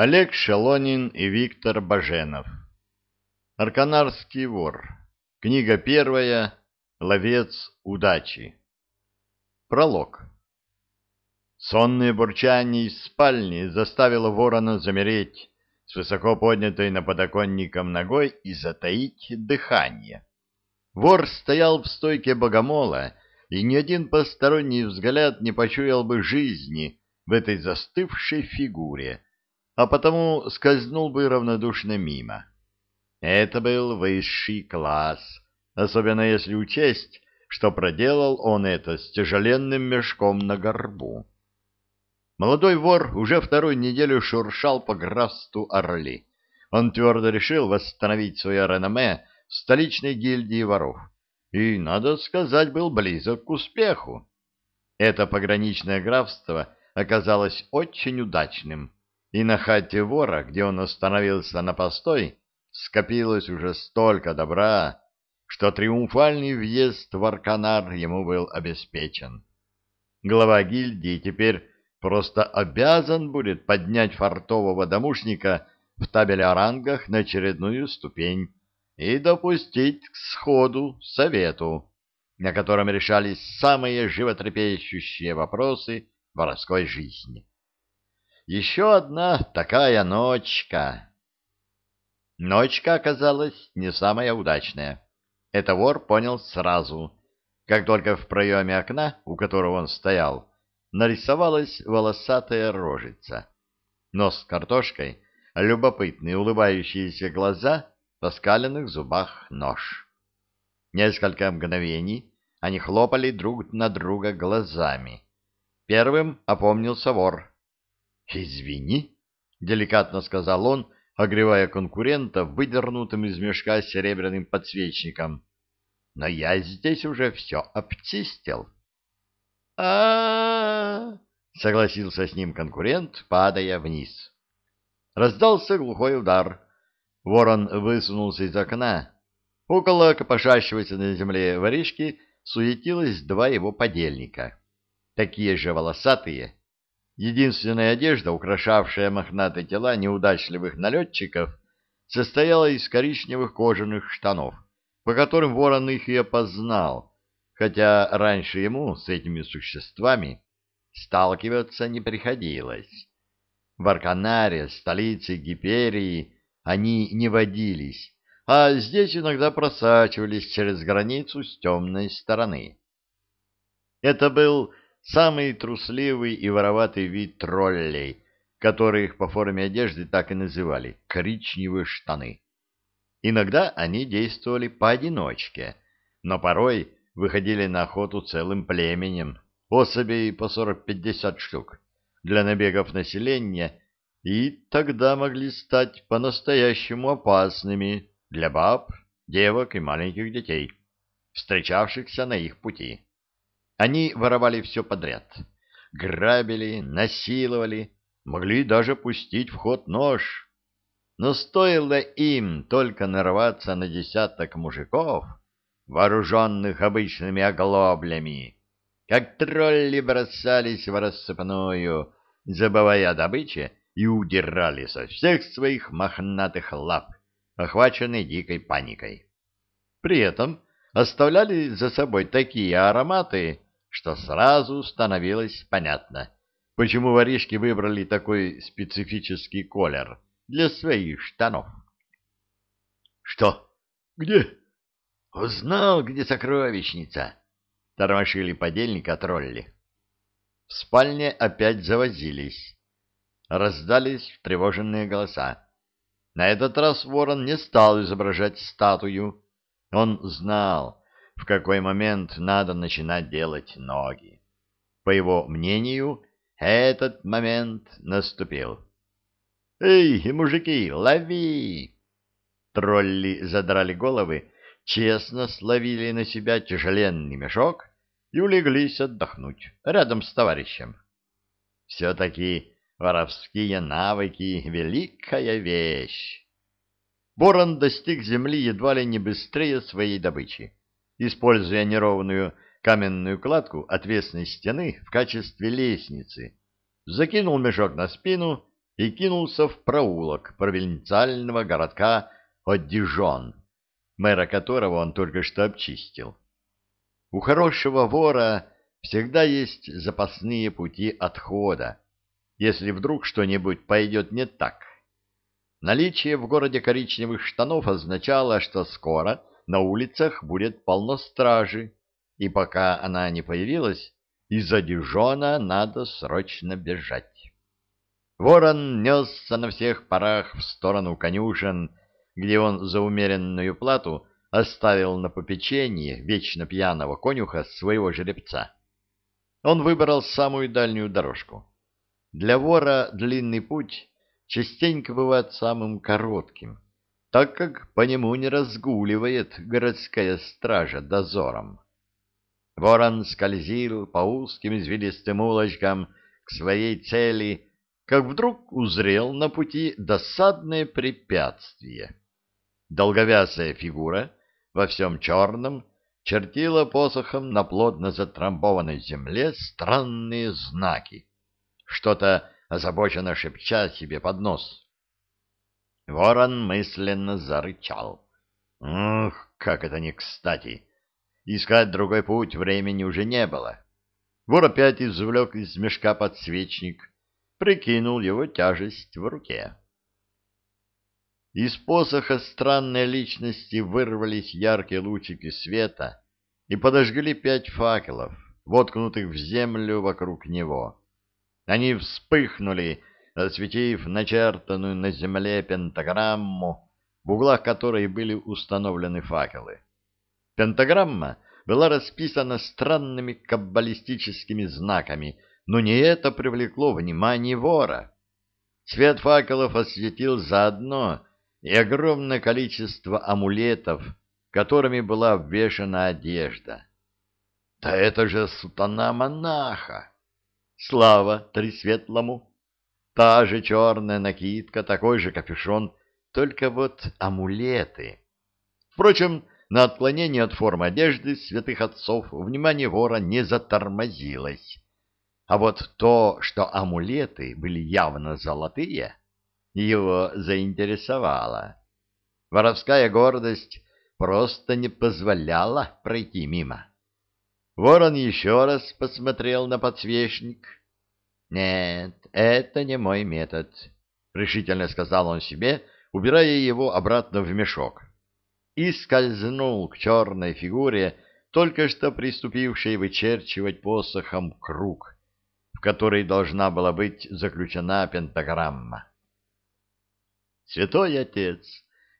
Олег Шелонин и Виктор Баженов. Арканарский вор. Книга первая. Ловец удачи. Пролог. Сонное бурчание из спальни заставило ворона замереть с высоко поднятой на подоконником ногой и затаить дыхание. Вор стоял в стойке богомола, и ни один посторонний взгляд не почуял бы жизни в этой застывшей фигуре, а потому скользнул бы равнодушно мимо. Это был высший класс, особенно если учесть, что проделал он это с тяжеленным мешком на горбу. Молодой вор уже вторую неделю шуршал по графству Орли. Он твердо решил восстановить свое реноме в столичной гильдии воров. И, надо сказать, был близок к успеху. Это пограничное графство оказалось очень удачным и на хате вора, где он остановился на постой, скопилось уже столько добра, что триумфальный въезд в Арканар ему был обеспечен. Глава гильдии теперь просто обязан будет поднять фартового домушника в табеле о рангах на очередную ступень и допустить к сходу совету, на котором решались самые животрепещущие вопросы воровской жизни. Еще одна такая ночка. Ночка оказалась не самая удачная. Это вор понял сразу, как только в проеме окна, у которого он стоял, нарисовалась волосатая рожица. Нос с картошкой, любопытные улыбающиеся глаза, в оскаленных зубах нож. Несколько мгновений они хлопали друг на друга глазами. Первым опомнился вор «Извини», — деликатно сказал он, огревая конкурента выдернутым из мешка серебряным подсвечником. «Но я здесь уже все обчистил». а согласился с ним конкурент, падая вниз. Раздался глухой удар. Ворон высунулся из окна. Около копошащегося на земле воришки суетилось два его подельника. Такие же волосатые, Единственная одежда, украшавшая мохнатые тела неудачливых налетчиков, состояла из коричневых кожаных штанов, по которым ворон их и опознал, хотя раньше ему с этими существами сталкиваться не приходилось. В Арканаре, столице Гиперии, они не водились, а здесь иногда просачивались через границу с темной стороны. Это был самый трусливый и вороватый вид троллей, которых по форме одежды так и называли — коричневые штаны. Иногда они действовали поодиночке, но порой выходили на охоту целым племенем, особей по 40-50 штук, для набегов населения, и тогда могли стать по-настоящему опасными для баб, девок и маленьких детей, встречавшихся на их пути. Они воровали все подряд. Грабили, насиловали, могли даже пустить в ход нож. Но стоило им только нарваться на десяток мужиков, вооруженных обычными оглоблями, как тролли бросались в рассыпную, забывая о добыче, и удирали со всех своих мохнатых лап, охваченные дикой паникой. При этом оставляли за собой такие ароматы, что сразу становилось понятно, почему воришки выбрали такой специфический колер для своих штанов. — Что? Где? — Узнал, где сокровищница, — тормошили подельника тролли. В спальне опять завозились. Раздались тревоженные голоса. На этот раз ворон не стал изображать статую. Он знал, в какой момент надо начинать делать ноги. По его мнению, этот момент наступил. «Эй, мужики, лови!» Тролли задрали головы, честно словили на себя тяжеленный мешок и улеглись отдохнуть рядом с товарищем. Все-таки воровские навыки — великая вещь. Борон достиг земли едва ли не быстрее своей добычи используя неровную каменную кладку отвесной стены в качестве лестницы, закинул мешок на спину и кинулся в проулок провинциального городка Оддижон, мэра которого он только что обчистил. У хорошего вора всегда есть запасные пути отхода, если вдруг что-нибудь пойдет не так. Наличие в городе коричневых штанов означало, что скоро на улицах будет полно стражи, и пока она не появилась, из-за Дижона надо срочно бежать. Ворон несся на всех парах в сторону конюшен, где он за умеренную плату оставил на попечение вечно пьяного конюха своего жеребца. Он выбрал самую дальнюю дорожку. Для вора длинный путь частенько бывает самым коротким, так как по нему не разгуливает городская стража дозором. Ворон скользил по узким извилистым улочкам к своей цели, как вдруг узрел на пути досадное препятствие. Долговязая фигура во всем черном чертила посохом на плотно затрамбованной земле странные знаки, что-то озабоченно шепча себе под нос. Ворон мысленно зарычал. Ух, как это не кстати! Искать другой путь времени уже не было. Вор опять извлек из мешка подсвечник, прикинул его тяжесть в руке. Из посоха странной личности вырвались яркие лучики света и подожгли пять факелов, воткнутых в землю вокруг него. Они вспыхнули, осветив начертанную на земле пентаграмму, в углах которой были установлены факелы. Пентаграмма была расписана странными каббалистическими знаками, но не это привлекло внимание вора. Свет факелов осветил заодно и огромное количество амулетов, которыми была обвешана одежда. Да это же сутана монаха! Слава Тресветлому! Та же черная накидка, такой же капюшон, только вот амулеты. Впрочем, на отклонение от формы одежды святых отцов внимание вора не затормозилось. А вот то, что амулеты были явно золотые, его заинтересовало. Воровская гордость просто не позволяла пройти мимо. Ворон еще раз посмотрел на подсвечник. «Нет, это не мой метод», — решительно сказал он себе, убирая его обратно в мешок и скользнул к черной фигуре, только что приступившей вычерчивать посохом круг, в который должна была быть заключена пентаграмма. «Святой отец,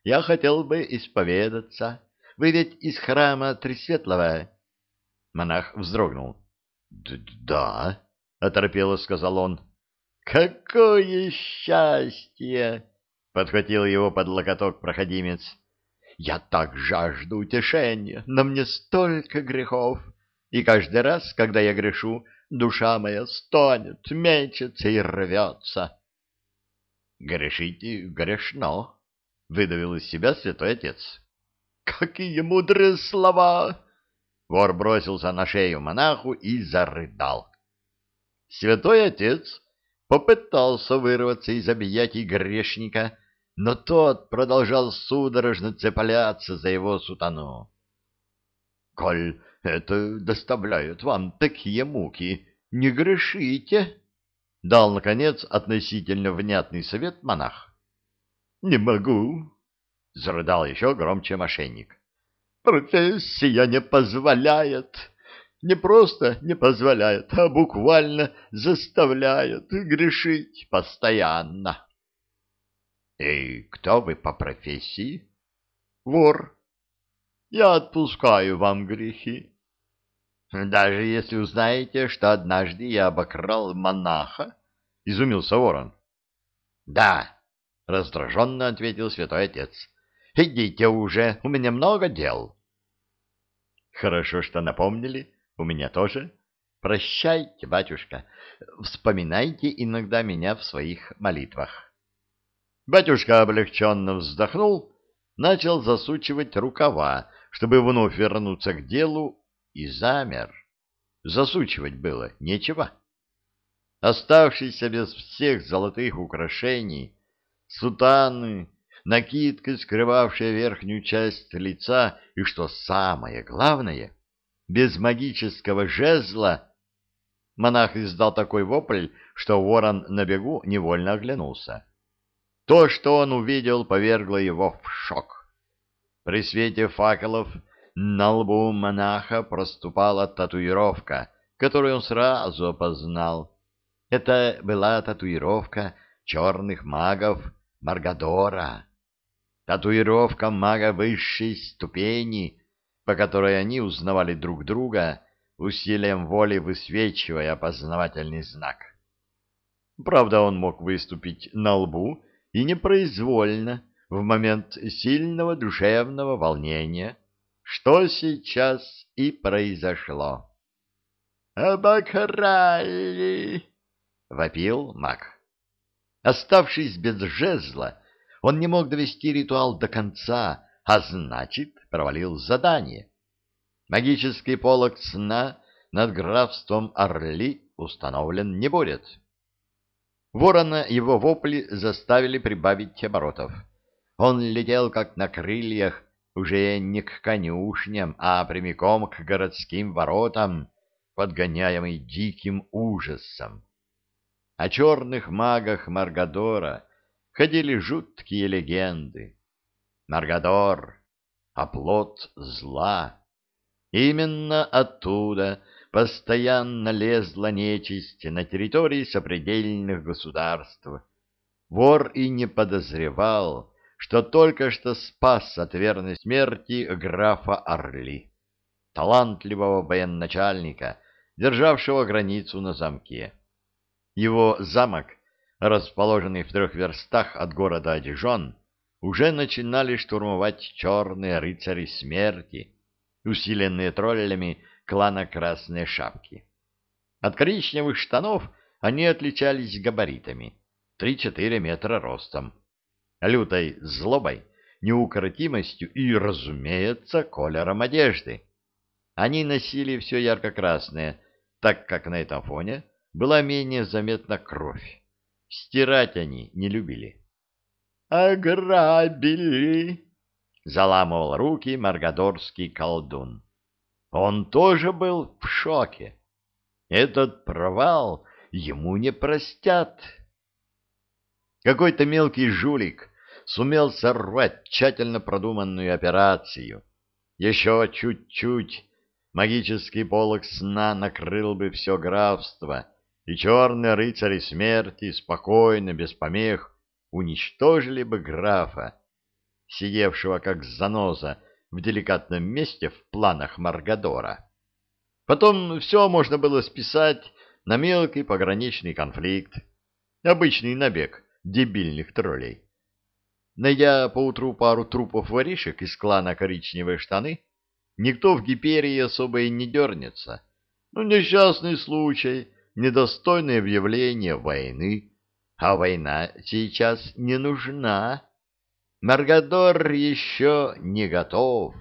я хотел бы исповедаться. Вы ведь из храма Тресветлого?» Монах вздрогнул. «Да», — оторопело сказал он. «Какое счастье!» — подхватил его под локоток проходимец. Я так жажду утешения, на мне столько грехов, и каждый раз, когда я грешу, душа моя стонет, мечется и рвется. — Грешите грешно, — выдавил из себя святой отец. — Какие мудрые слова! Вор бросился на шею монаху и зарыдал. Святой отец попытался вырваться из объятий грешника, — но тот продолжал судорожно цепляться за его сутану. — Коль это доставляет вам такие муки, не грешите, — дал, наконец, относительно внятный совет монах. — Не могу, — зарыдал еще громче мошенник. — Профессия не позволяет, не просто не позволяет, а буквально заставляет грешить постоянно. — и кто вы по профессии? Вор. Я отпускаю вам грехи. Даже если узнаете, что однажды я обокрал монаха, изумился ворон. Да, раздраженно ответил святой отец. Идите уже, у меня много дел. Хорошо, что напомнили, у меня тоже. Прощайте, батюшка, вспоминайте иногда меня в своих молитвах. Батюшка облегченно вздохнул, начал засучивать рукава, чтобы вновь вернуться к делу, и замер. Засучивать было нечего. оставшийся без всех золотых украшений, сутаны, накидка, скрывавшая верхнюю часть лица, и, что самое главное, без магического жезла, монах издал такой вопль, что ворон на бегу невольно оглянулся. То, что он увидел, повергло его в шок. При свете факелов на лбу монаха проступала татуировка, которую он сразу опознал. Это была татуировка черных магов Маргадора. Татуировка мага высшей ступени, по которой они узнавали друг друга, усилием воли высвечивая опознавательный знак. Правда, он мог выступить на лбу и непроизвольно, в момент сильного душевного волнения, что сейчас и произошло. «Обокрали!» — вопил маг. Оставшись без жезла, он не мог довести ритуал до конца, а значит, провалил задание. Магический полог сна над графством Орли установлен не будет. Ворона его вопли заставили прибавить оборотов. Он летел, как на крыльях, уже не к конюшням, а прямиком к городским воротам, подгоняемый диким ужасом. О черных магах Маргадора ходили жуткие легенды. Маргадор — оплот зла. Именно оттуда постоянно лезла нечисть на территории сопредельных государств. Вор и не подозревал, что только что спас от верной смерти графа Орли, талантливого военачальника, державшего границу на замке. Его замок, расположенный в трех верстах от города Одижон, уже начинали штурмовать черные рыцари смерти, усиленные троллями клана Красной Шапки. От коричневых штанов они отличались габаритами — 3-4 метра ростом, лютой злобой, неукротимостью и, разумеется, колером одежды. Они носили все ярко-красное, так как на этом фоне была менее заметна кровь. Стирать они не любили. «Ограбили!» — заламывал руки маргадорский колдун. Он тоже был в шоке. Этот провал ему не простят. Какой-то мелкий жулик сумел сорвать тщательно продуманную операцию. Еще чуть-чуть магический полог сна накрыл бы все графство, и черные рыцари смерти спокойно, без помех, уничтожили бы графа, сидевшего как заноза в деликатном месте в планах Маргадора. Потом все можно было списать на мелкий пограничный конфликт, обычный набег дебильных троллей. Найдя поутру пару трупов воришек из клана «Коричневые штаны», никто в Гиперии особо и не дернется. Ну, несчастный случай, недостойное объявление войны. А война сейчас не нужна. Маргадор еще не готов.